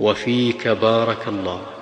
وفيك بارك الله.